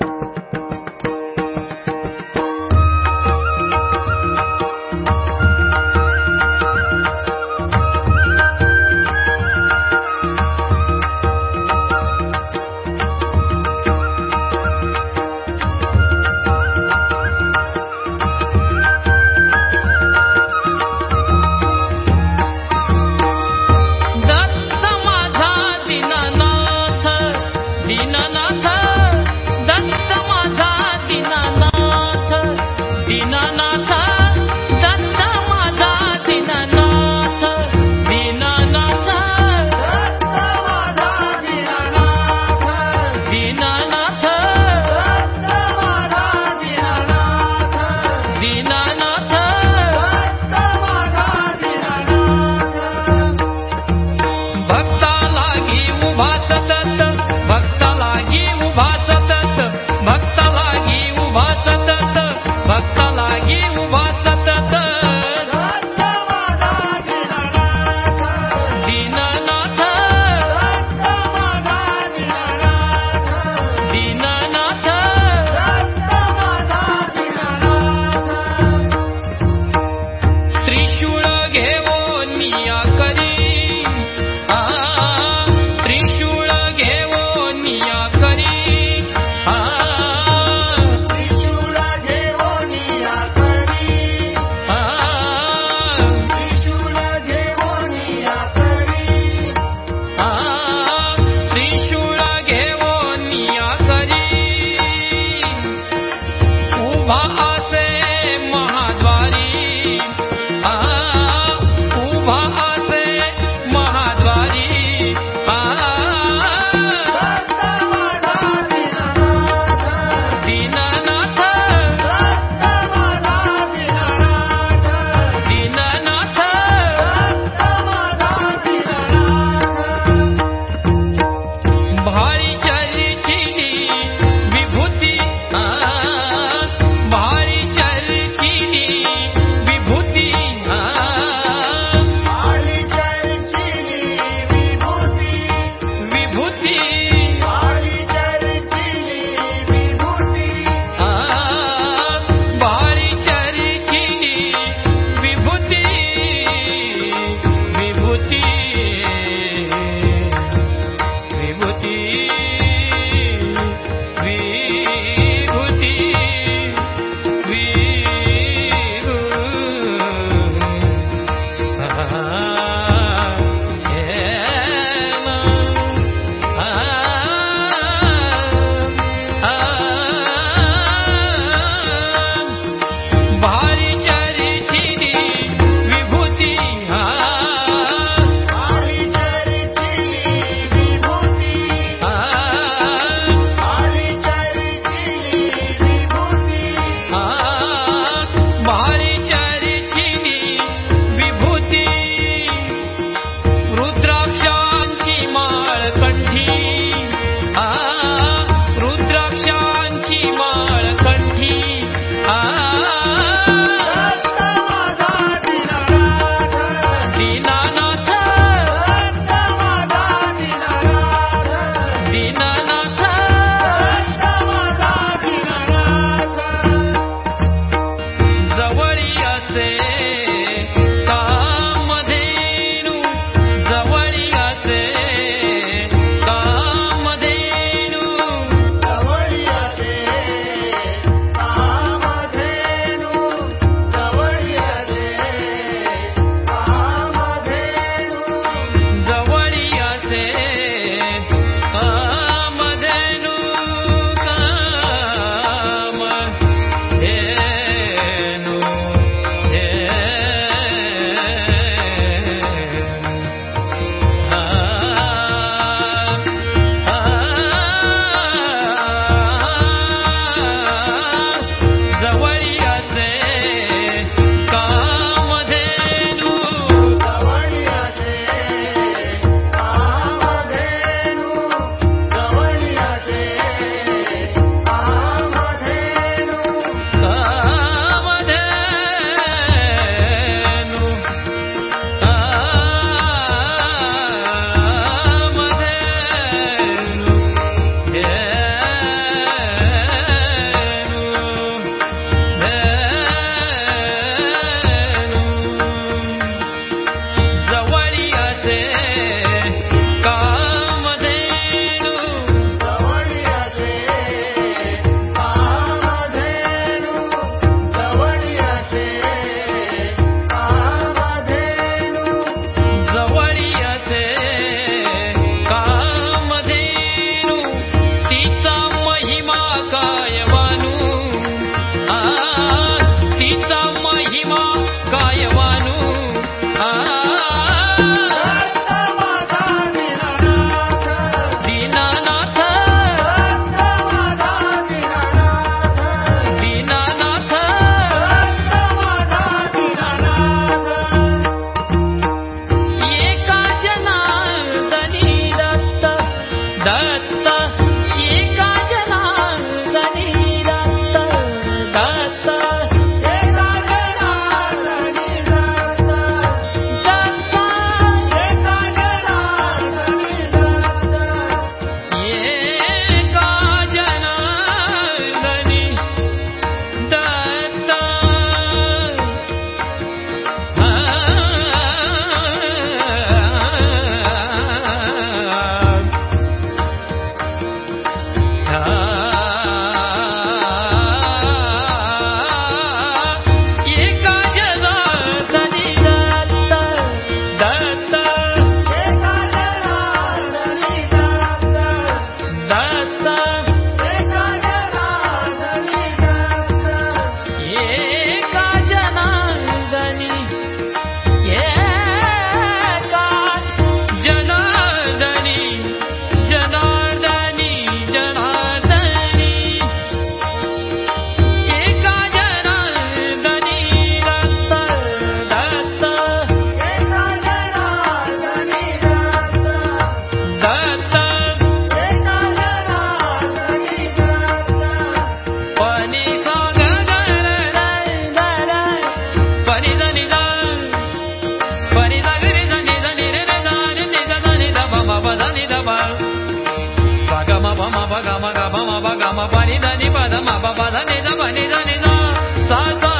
Thank you. why you want. ma ba ni da ni ba da ma ba ba da ni da ba ni da ni da sa sa